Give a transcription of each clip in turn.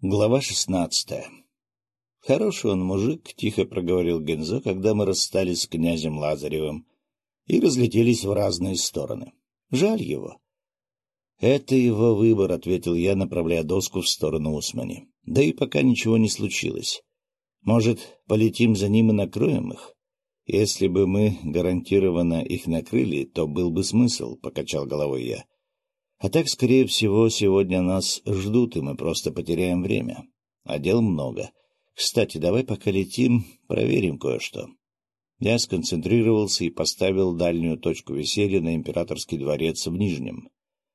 Глава шестнадцатая «Хороший он мужик», — тихо проговорил Гензо, когда мы расстались с князем Лазаревым и разлетелись в разные стороны. «Жаль его». «Это его выбор», — ответил я, направляя доску в сторону Усмани. «Да и пока ничего не случилось. Может, полетим за ним и накроем их? Если бы мы гарантированно их накрыли, то был бы смысл», — покачал головой я. А так, скорее всего, сегодня нас ждут, и мы просто потеряем время. А дел много. Кстати, давай пока летим, проверим кое-что. Я сконцентрировался и поставил дальнюю точку веселья на императорский дворец в Нижнем.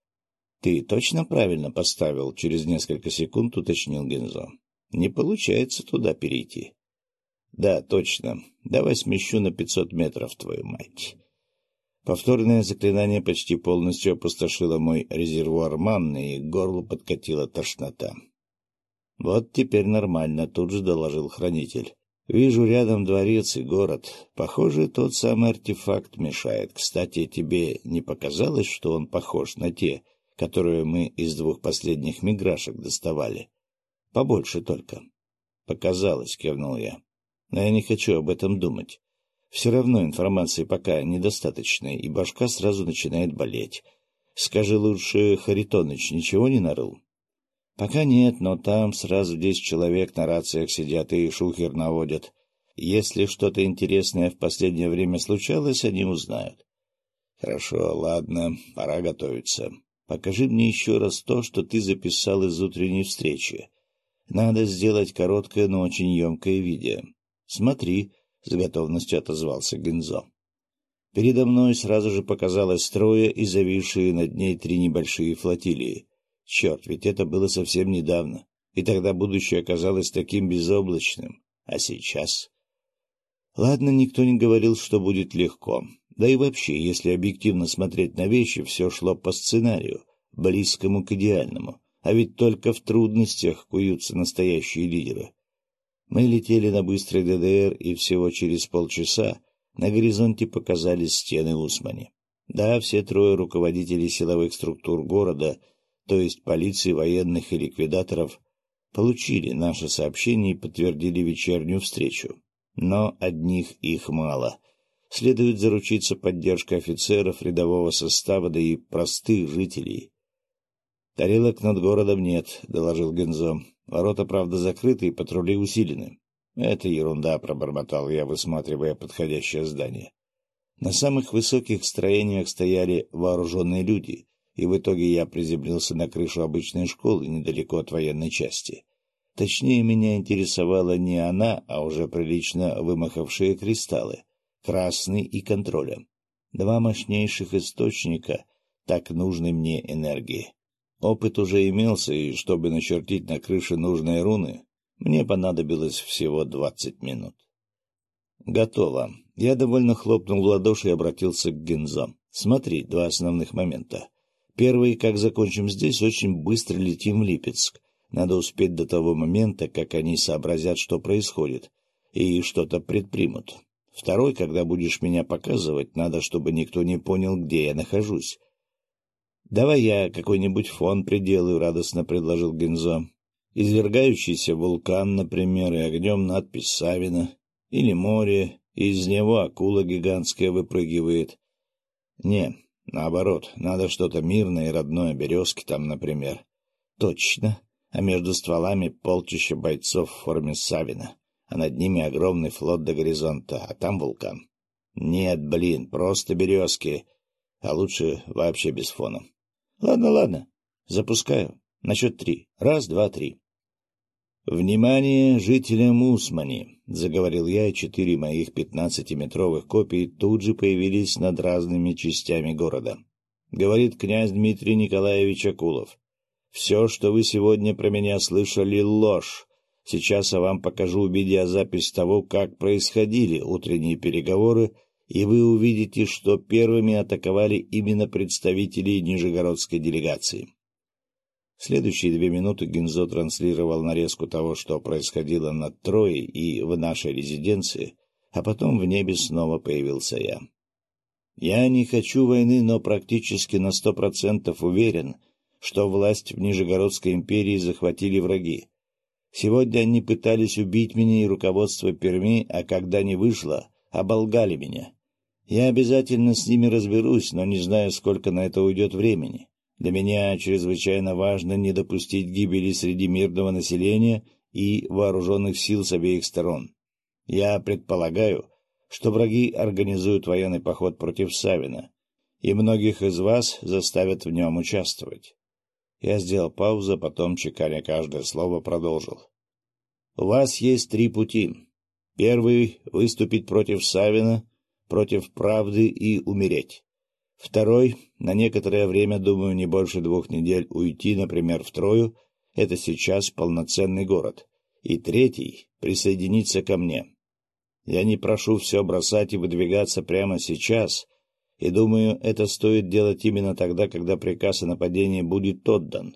— Ты точно правильно поставил? — через несколько секунд уточнил Гензо. — Не получается туда перейти. — Да, точно. Давай смещу на пятьсот метров, твою мать. Повторное заклинание почти полностью опустошило мой резервуар манны, и к горлу подкатила тошнота. — Вот теперь нормально, — тут же доложил хранитель. — Вижу рядом дворец и город. Похоже, тот самый артефакт мешает. Кстати, тебе не показалось, что он похож на те, которые мы из двух последних миграшек доставали? Побольше только. — Показалось, — кивнул я. — Но я не хочу об этом думать. Все равно информации пока недостаточно, и башка сразу начинает болеть. Скажи лучше, Харитоныч ничего не нарыл? — Пока нет, но там сразу десять человек на рациях сидят и шухер наводят. Если что-то интересное в последнее время случалось, они узнают. — Хорошо, ладно, пора готовиться. Покажи мне еще раз то, что ты записал из утренней встречи. Надо сделать короткое, но очень емкое видео. Смотри, — с готовностью отозвался Гензо. Передо мной сразу же показалось трое и зависшие над ней три небольшие флотилии. Черт, ведь это было совсем недавно, и тогда будущее оказалось таким безоблачным. А сейчас... Ладно, никто не говорил, что будет легко. Да и вообще, если объективно смотреть на вещи, все шло по сценарию, близкому к идеальному. А ведь только в трудностях куются настоящие лидеры. Мы летели на быстрой ДДР, и всего через полчаса на горизонте показались стены Усмани. Да, все трое руководителей силовых структур города, то есть полиции, военных и ликвидаторов, получили наше сообщение и подтвердили вечернюю встречу. Но одних их мало. Следует заручиться поддержкой офицеров, рядового состава, да и простых жителей. — Тарелок над городом нет, — доложил Гензо. Ворота, правда, закрыты и патрули усилены. — Это ерунда, — пробормотал я, высматривая подходящее здание. На самых высоких строениях стояли вооруженные люди, и в итоге я приземлился на крышу обычной школы недалеко от военной части. Точнее, меня интересовала не она, а уже прилично вымахавшие кристаллы, красный и контроля. Два мощнейших источника так нужной мне энергии. Опыт уже имелся, и чтобы начертить на крыше нужные руны, мне понадобилось всего двадцать минут. Готово. Я довольно хлопнул в ладоши и обратился к Гензо. Смотри, два основных момента. Первый, как закончим здесь, очень быстро летим в Липецк. Надо успеть до того момента, как они сообразят, что происходит, и что-то предпримут. Второй, когда будешь меня показывать, надо, чтобы никто не понял, где я нахожусь. «Давай я какой-нибудь фон приделаю», — радостно предложил Гензо. «Извергающийся вулкан, например, и огнем надпись Савина. Или море, и из него акула гигантская выпрыгивает. Не, наоборот, надо что-то мирное и родное, березки там, например. Точно. А между стволами полчища бойцов в форме Савина, а над ними огромный флот до горизонта, а там вулкан. Нет, блин, просто березки, а лучше вообще без фона. Ладно, ладно. Запускаю. На счет три. Раз, два, три. «Внимание жителям Усмани!» — заговорил я, и четыре моих пятнадцатиметровых копий тут же появились над разными частями города. Говорит князь Дмитрий Николаевич Акулов. «Все, что вы сегодня про меня слышали, — ложь. Сейчас я вам покажу видеозапись того, как происходили утренние переговоры и вы увидите, что первыми атаковали именно представители нижегородской делегации. Следующие две минуты Гинзо транслировал нарезку того, что происходило над Троей и в нашей резиденции, а потом в небе снова появился я. Я не хочу войны, но практически на сто процентов уверен, что власть в Нижегородской империи захватили враги, Сегодня они пытались убить меня и руководство Перми, а когда не вышло, оболгали меня. Я обязательно с ними разберусь, но не знаю, сколько на это уйдет времени. Для меня чрезвычайно важно не допустить гибели среди мирного населения и вооруженных сил с обеих сторон. Я предполагаю, что враги организуют военный поход против Савина, и многих из вас заставят в нем участвовать. Я сделал паузу, потом, чеканя каждое слово, продолжил. У вас есть три пути. Первый — выступить против Савина, против правды и умереть. Второй — на некоторое время, думаю, не больше двух недель уйти, например, в Трою, это сейчас полноценный город. И третий — присоединиться ко мне. Я не прошу все бросать и выдвигаться прямо сейчас, и думаю, это стоит делать именно тогда, когда приказ о нападении будет отдан.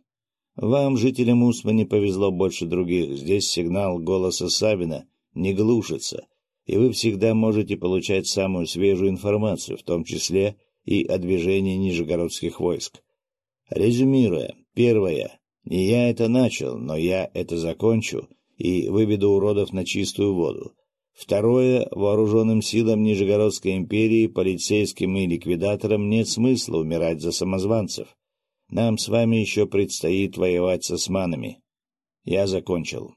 Вам, жителям Усма, не повезло больше других. Здесь сигнал голоса Савина не глушится, и вы всегда можете получать самую свежую информацию, в том числе и о движении нижегородских войск. Резюмируя, первое. Не я это начал, но я это закончу и выведу уродов на чистую воду. Второе. Вооруженным силам Нижегородской империи, полицейским и ликвидаторам нет смысла умирать за самозванцев. Нам с вами еще предстоит воевать с османами. Я закончил.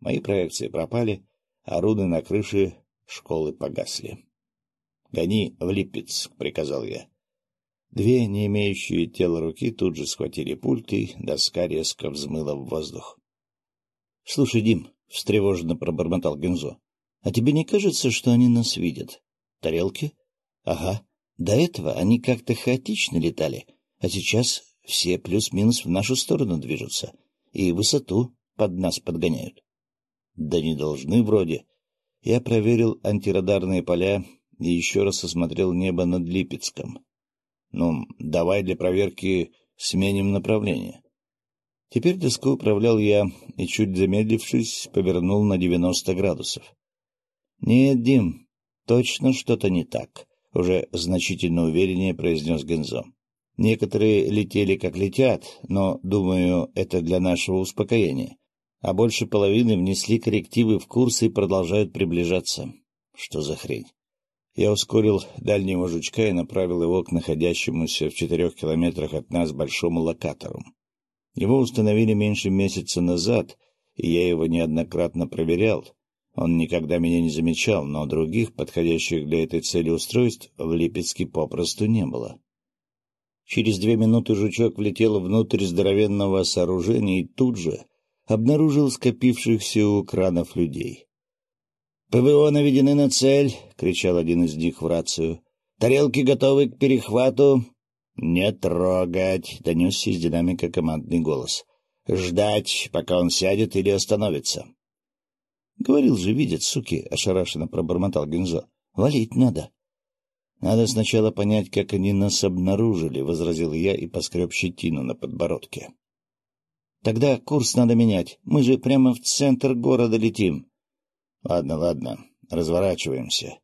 Мои проекции пропали, руны на крыше школы погасли. — Гони в Липецк, — приказал я. Две, не имеющие тела руки, тут же схватили пульт, и доска резко взмыла в воздух. — Слушай, Дим, — встревоженно пробормотал Гензо, а тебе не кажется, что они нас видят? Тарелки? Ага. До этого они как-то хаотично летали, а сейчас все плюс-минус в нашу сторону движутся и высоту под нас подгоняют. Да не должны вроде. Я проверил антирадарные поля и еще раз осмотрел небо над Липецком. Ну, давай для проверки сменим направление. Теперь доску управлял я и, чуть замедлившись, повернул на девяносто градусов. — Нет, Дим, точно что-то не так, — уже значительно увереннее произнес Гензо. Некоторые летели как летят, но, думаю, это для нашего успокоения. А больше половины внесли коррективы в курс и продолжают приближаться. Что за хрень? Я ускорил дальнего жучка и направил его к находящемуся в четырех километрах от нас большому локатору. Его установили меньше месяца назад, и я его неоднократно проверял, он никогда меня не замечал, но других, подходящих для этой цели устройств, в Липецке попросту не было. Через две минуты жучок влетел внутрь здоровенного сооружения и тут же обнаружил скопившихся у кранов людей. — ПВО наведены на цель! — кричал один из них в рацию. — Тарелки готовы к перехвату! — Не трогать! — донесся из динамика командный голос. — Ждать, пока он сядет или остановится. — Говорил же, видят, суки, — ошарашенно пробормотал Гензо. — Валить надо. — Надо сначала понять, как они нас обнаружили, — возразил я и поскреб щетину на подбородке. — Тогда курс надо менять. Мы же прямо в центр города летим. — Ладно, ладно, разворачиваемся.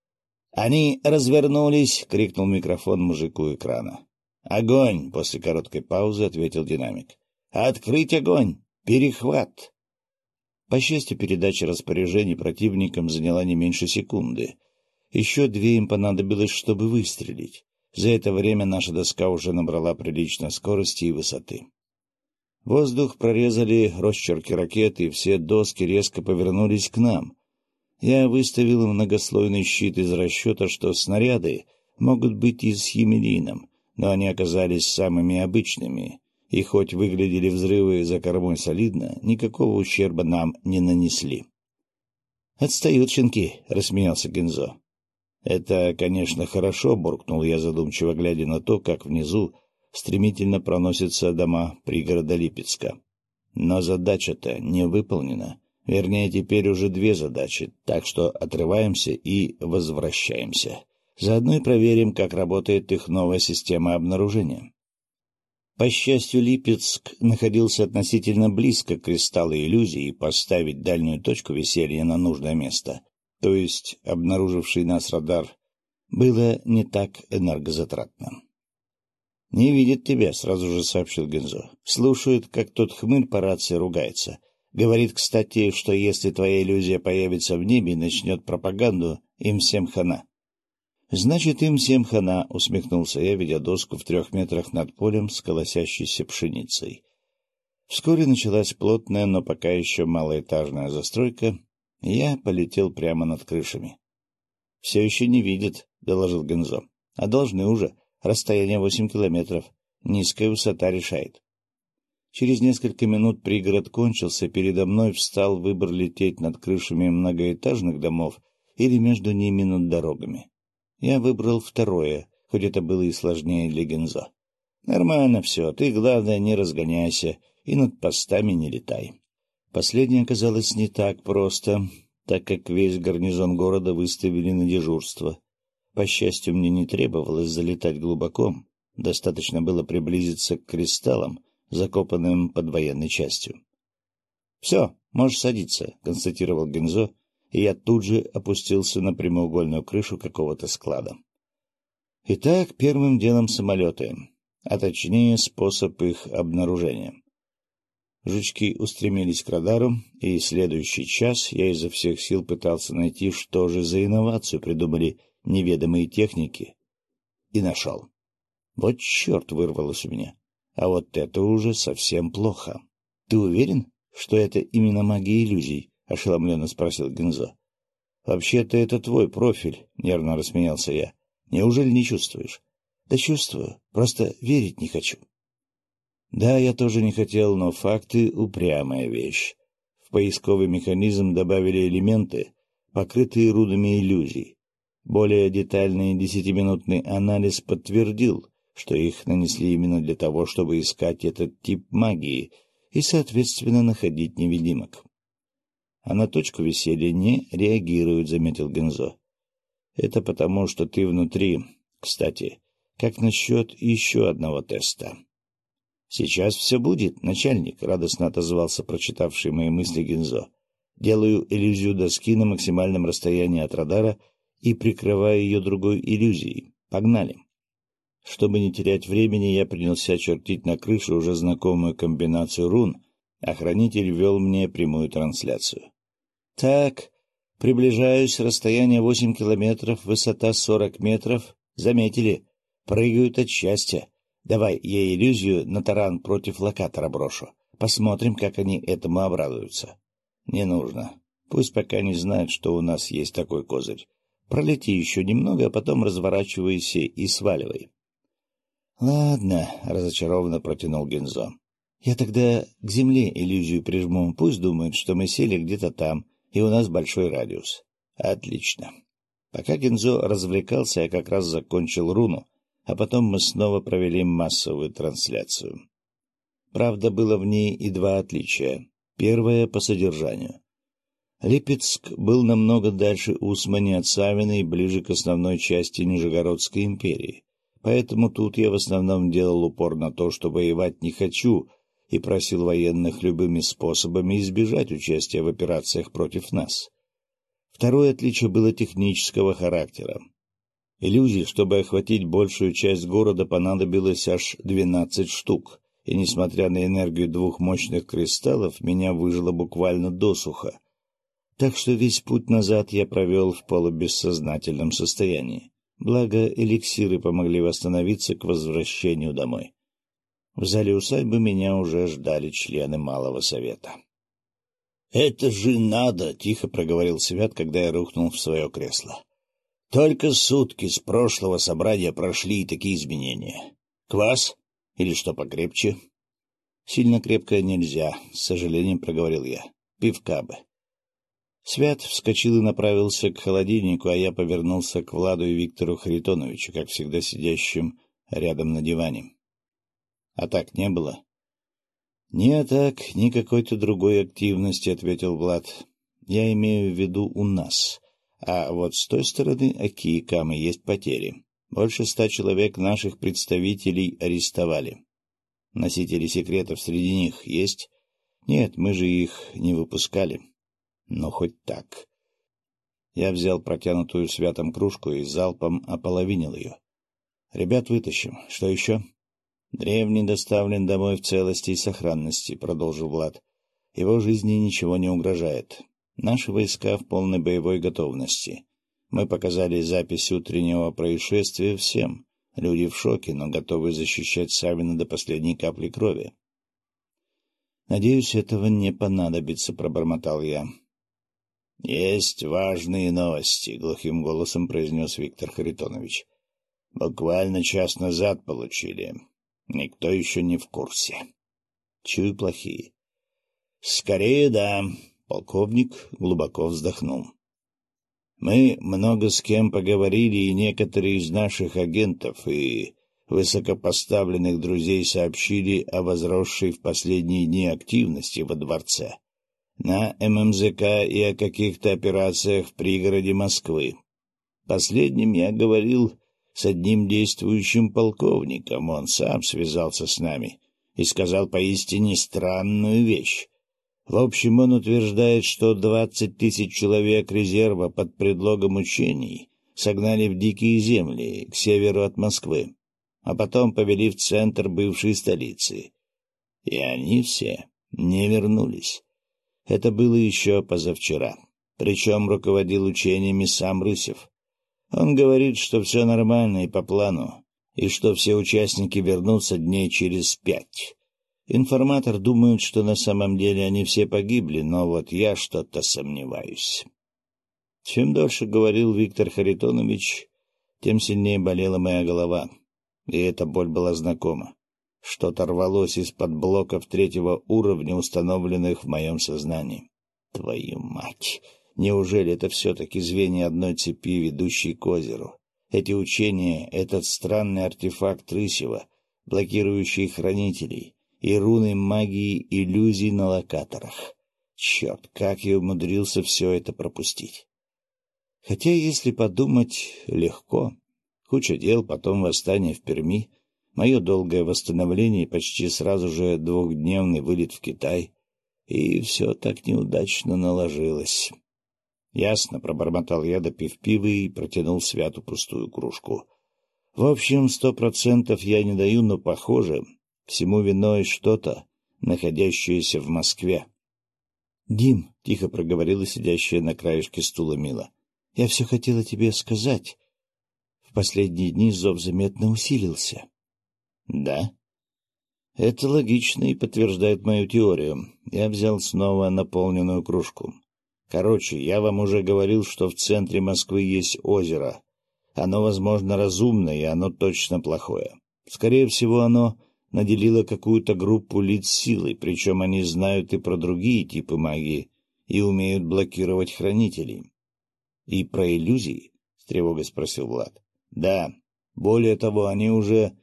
— Они развернулись! — крикнул микрофон мужику экрана. — Огонь! — после короткой паузы ответил динамик. — Открыть огонь! Перехват! По счастью, передача распоряжений противникам заняла не меньше секунды. Еще две им понадобилось, чтобы выстрелить. За это время наша доска уже набрала приличной скорости и высоты. Воздух прорезали росчерки ракеты, и все доски резко повернулись к нам. Я выставил многослойный щит из расчета, что снаряды могут быть и с химелином, но они оказались самыми обычными, и хоть выглядели взрывы за кормой солидно, никакого ущерба нам не нанесли. — Отстают щенки, — рассмеялся Гензо. — Это, конечно, хорошо, — буркнул я, задумчиво глядя на то, как внизу стремительно проносятся дома пригорода Липецка. Но задача-то не выполнена. Вернее, теперь уже две задачи, так что отрываемся и возвращаемся. Заодно и проверим, как работает их новая система обнаружения. По счастью, Липецк находился относительно близко к кристаллу иллюзии, и поставить дальнюю точку веселья на нужное место, то есть обнаруживший нас радар, было не так энергозатратно. — Не видит тебя, — сразу же сообщил Гензо. — Слушает, как тот хмырь по рации ругается. Говорит, кстати, что если твоя иллюзия появится в небе и начнет пропаганду, им всем хана. — Значит, им всем хана, — усмехнулся я, видя доску в трех метрах над полем с колосящейся пшеницей. Вскоре началась плотная, но пока еще малоэтажная застройка, я полетел прямо над крышами. — Все еще не видят, — доложил Гензо. — А должны уже. Расстояние восемь километров. Низкая высота решает. Через несколько минут пригород кончился, передо мной встал выбор лететь над крышами многоэтажных домов или между ними над дорогами. Я выбрал второе, хоть это было и сложнее для Гензо. Нормально все, ты, главное, не разгоняйся и над постами не летай. Последнее оказалось не так просто, так как весь гарнизон города выставили на дежурство. По счастью, мне не требовалось залетать глубоко, достаточно было приблизиться к кристаллам, закопанным под военной частью. — Все, можешь садиться, — констатировал Гензо, и я тут же опустился на прямоугольную крышу какого-то склада. Итак, первым делом самолеты, а точнее способ их обнаружения. Жучки устремились к радару, и следующий час я изо всех сил пытался найти, что же за инновацию придумали неведомые техники, и нашел. Вот черт вырвалось у меня. А вот это уже совсем плохо. — Ты уверен, что это именно магия иллюзий? — ошеломленно спросил Гензо. — Вообще-то это твой профиль, — нервно рассмеялся я. — Неужели не чувствуешь? — Да чувствую, просто верить не хочу. Да, я тоже не хотел, но факты — упрямая вещь. В поисковый механизм добавили элементы, покрытые рудами иллюзий. Более детальный десятиминутный анализ подтвердил, что их нанесли именно для того, чтобы искать этот тип магии и, соответственно, находить невидимок. А на точку веселья не реагируют, — заметил Гензо. Это потому, что ты внутри. Кстати, как насчет еще одного теста? — Сейчас все будет, начальник, — радостно отозвался прочитавший мои мысли Гензо. — Делаю иллюзию доски на максимальном расстоянии от радара и прикрываю ее другой иллюзией. Погнали. Чтобы не терять времени, я принялся чертить на крыше уже знакомую комбинацию рун, а хранитель вел мне прямую трансляцию. — Так, приближаюсь, расстояние восемь километров, высота сорок метров. Заметили? Прыгают от счастья. Давай я иллюзию на таран против локатора брошу. Посмотрим, как они этому обрадуются. Не нужно. Пусть пока не знают, что у нас есть такой козырь. Пролети еще немного, а потом разворачивайся и сваливай. — Ладно, — разочарованно протянул Гензо. — Я тогда к земле иллюзию прижму. Пусть думают, что мы сели где-то там, и у нас большой радиус. — Отлично. Пока Гензо развлекался, я как раз закончил руну, а потом мы снова провели массовую трансляцию. Правда, было в ней и два отличия. Первое — по содержанию. Липецк был намного дальше Усмани от Савина и ближе к основной части Нижегородской империи, поэтому тут я в основном делал упор на то, что воевать не хочу, и просил военных любыми способами избежать участия в операциях против нас. Второе отличие было технического характера. Иллюзий, чтобы охватить большую часть города, понадобилось аж двенадцать штук, и, несмотря на энергию двух мощных кристаллов, меня выжило буквально досуха. Так что весь путь назад я провел в полубессознательном состоянии. Благо, эликсиры помогли восстановиться к возвращению домой. В зале усадьбы меня уже ждали члены Малого Совета. — Это же надо! — тихо проговорил Свят, когда я рухнул в свое кресло. Только сутки с прошлого собрания прошли и такие изменения. Квас? Или что покрепче? Сильно крепкое нельзя, с сожалением проговорил я. Пивка бы. Свят вскочил и направился к холодильнику, а я повернулся к Владу и Виктору Харитоновичу, как всегда сидящим рядом на диване. — А так не было? — Ни атак, ни какой-то другой активности, — ответил Влад. — Я имею в виду у нас. А вот с той стороны Акиикамы есть потери. Больше ста человек наших представителей арестовали. Носители секретов среди них есть? Нет, мы же их не выпускали. Но хоть так. Я взял протянутую святом кружку и залпом ополовинил ее. Ребят вытащим. Что еще? Древний доставлен домой в целости и сохранности, — продолжил Влад. Его жизни ничего не угрожает. Наши войска в полной боевой готовности. Мы показали запись утреннего происшествия всем. Люди в шоке, но готовы защищать Савина до последней капли крови. «Надеюсь, этого не понадобится», — пробормотал я. «Есть важные новости», — глухим голосом произнес Виктор Харитонович. «Буквально час назад получили. Никто еще не в курсе. Чую плохие». «Скорее, да», — полковник глубоко вздохнул. «Мы много с кем поговорили, и некоторые из наших агентов и высокопоставленных друзей сообщили о возросшей в последние дни активности во дворце, на ММЗК и о каких-то операциях в пригороде Москвы. Последним я говорил с одним действующим полковником, он сам связался с нами и сказал поистине странную вещь. В общем, он утверждает, что двадцать тысяч человек резерва под предлогом учений согнали в дикие земли, к северу от Москвы а потом повели в центр бывшей столицы. И они все не вернулись. Это было еще позавчера. Причем руководил учениями сам Рысев. Он говорит, что все нормально и по плану, и что все участники вернутся дней через пять. Информатор думает, что на самом деле они все погибли, но вот я что-то сомневаюсь. Чем дольше говорил Виктор Харитонович, тем сильнее болела моя голова и эта боль была знакома. Что-то рвалось из-под блоков третьего уровня, установленных в моем сознании. Твою мать! Неужели это все-таки звенья одной цепи, ведущей к озеру? Эти учения, этот странный артефакт Рысева, блокирующий хранителей, и руны магии иллюзий на локаторах. Черт, как я умудрился все это пропустить. Хотя, если подумать, легко. Куча дел, потом восстание в Перми, мое долгое восстановление и почти сразу же двухдневный вылет в Китай. И все так неудачно наложилось. Ясно, пробормотал я, допив пива и протянул святу пустую кружку. В общем, сто процентов я не даю, но, похоже, всему виной что-то, находящееся в Москве. — Дим, — тихо проговорила сидящая на краешке стула Мила, — я все хотела тебе сказать последние дни зов заметно усилился. — Да? — Это логично и подтверждает мою теорию. Я взял снова наполненную кружку. Короче, я вам уже говорил, что в центре Москвы есть озеро. Оно, возможно, разумное, и оно точно плохое. Скорее всего, оно наделило какую-то группу лиц силой, причем они знают и про другие типы магии, и умеют блокировать хранителей. — И про иллюзии? — с тревогой спросил Влад. Да, более того, они уже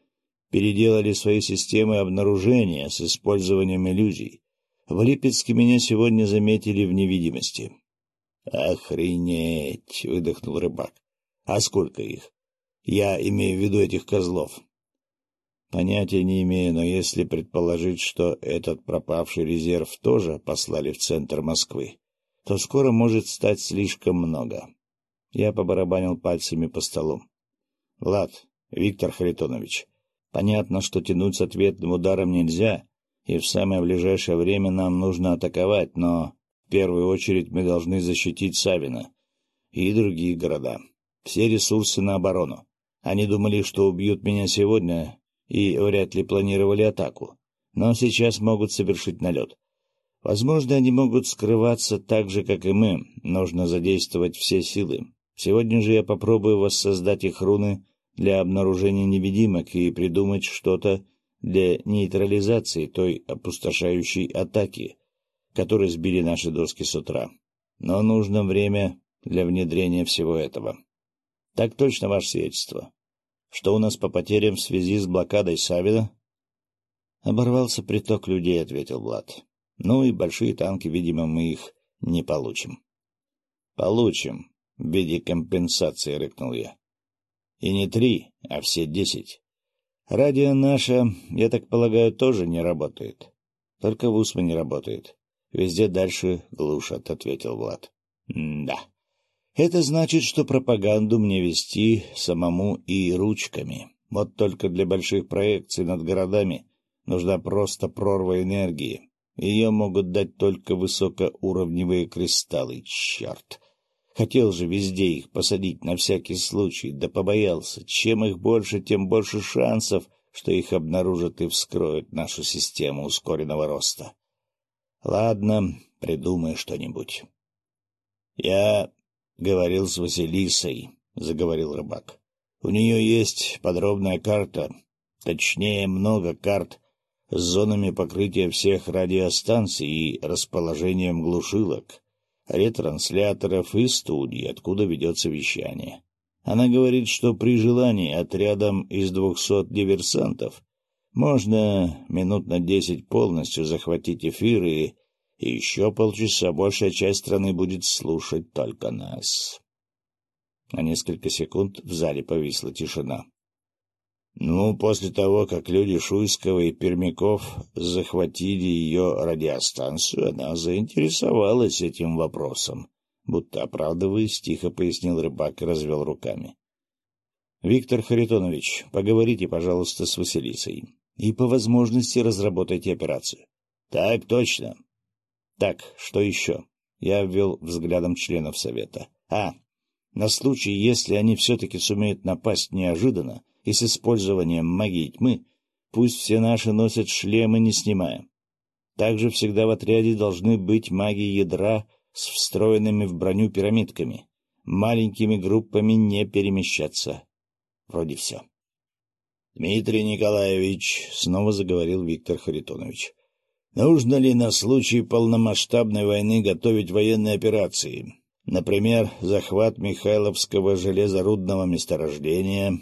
переделали свои системы обнаружения с использованием иллюзий. В Липецке меня сегодня заметили в невидимости. — Охренеть! — выдохнул рыбак. — А сколько их? Я имею в виду этих козлов. Понятия не имею, но если предположить, что этот пропавший резерв тоже послали в центр Москвы, то скоро может стать слишком много. Я побарабанил пальцами по столу. — Лад, Виктор Харитонович, понятно, что тянуть с ответным ударом нельзя, и в самое ближайшее время нам нужно атаковать, но в первую очередь мы должны защитить Савина и другие города. Все ресурсы на оборону. Они думали, что убьют меня сегодня, и вряд ли планировали атаку, но сейчас могут совершить налет. Возможно, они могут скрываться так же, как и мы. Нужно задействовать все силы. Сегодня же я попробую воссоздать их руны для обнаружения невидимок и придумать что-то для нейтрализации той опустошающей атаки, которой сбили наши доски с утра. Но нужно время для внедрения всего этого. Так точно, ваше свидетельство. Что у нас по потерям в связи с блокадой Савина? Оборвался приток людей, — ответил Влад. Ну и большие танки, видимо, мы их не получим. Получим, в виде компенсации, — рыкнул я. И не три, а все десять. Радио наше, я так полагаю, тоже не работает. Только в Усме не работает. Везде дальше глушат, — ответил Влад. — Да. Это значит, что пропаганду мне вести самому и ручками. Вот только для больших проекций над городами нужна просто прорва энергии. Ее могут дать только высокоуровневые кристаллы, черт! Хотел же везде их посадить на всякий случай, да побоялся. Чем их больше, тем больше шансов, что их обнаружат и вскроют нашу систему ускоренного роста. Ладно, придумай что-нибудь. — Я говорил с Василисой, — заговорил рыбак. — У нее есть подробная карта, точнее, много карт с зонами покрытия всех радиостанций и расположением глушилок ретрансляторов и студий, откуда ведется вещание. Она говорит, что при желании отрядом из двухсот диверсантов можно минут на десять полностью захватить эфир, и еще полчаса большая часть страны будет слушать только нас. На несколько секунд в зале повисла тишина. Ну, после того, как люди Шуйского и Пермяков захватили ее радиостанцию, она заинтересовалась этим вопросом. Будто оправдываясь, тихо пояснил рыбак и развел руками. — Виктор Харитонович, поговорите, пожалуйста, с Василисой. И по возможности разработайте операцию. — Так точно. — Так, что еще? Я ввел взглядом членов совета. — А, на случай, если они все-таки сумеют напасть неожиданно, и с использованием магии тьмы, пусть все наши носят шлемы, не снимая. Также всегда в отряде должны быть маги ядра с встроенными в броню пирамидками. Маленькими группами не перемещаться. Вроде все. — Дмитрий Николаевич, — снова заговорил Виктор Харитонович, — нужно ли на случай полномасштабной войны готовить военные операции? Например, захват Михайловского железорудного месторождения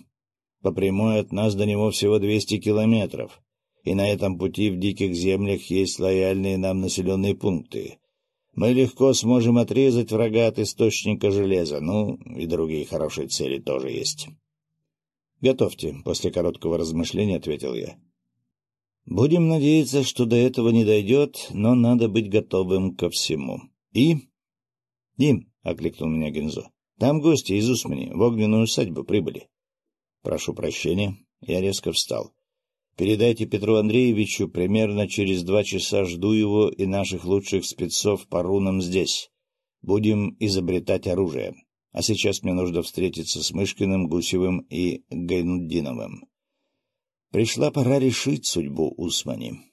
по прямой от нас до него всего 200 километров, и на этом пути в диких землях есть лояльные нам населенные пункты. Мы легко сможем отрезать врага от источника железа, ну, и другие хорошие цели тоже есть. — Готовьте, — после короткого размышления ответил я. — Будем надеяться, что до этого не дойдет, но надо быть готовым ко всему. — И? — Дим, — окликнул меня Гензо, — там гости из Усмани в огненную усадьбу прибыли. Прошу прощения. Я резко встал. Передайте Петру Андреевичу, примерно через два часа жду его и наших лучших спецов по рунам здесь. Будем изобретать оружие. А сейчас мне нужно встретиться с Мышкиным, Гусевым и Гайнуддиновым. Пришла пора решить судьбу Усмани.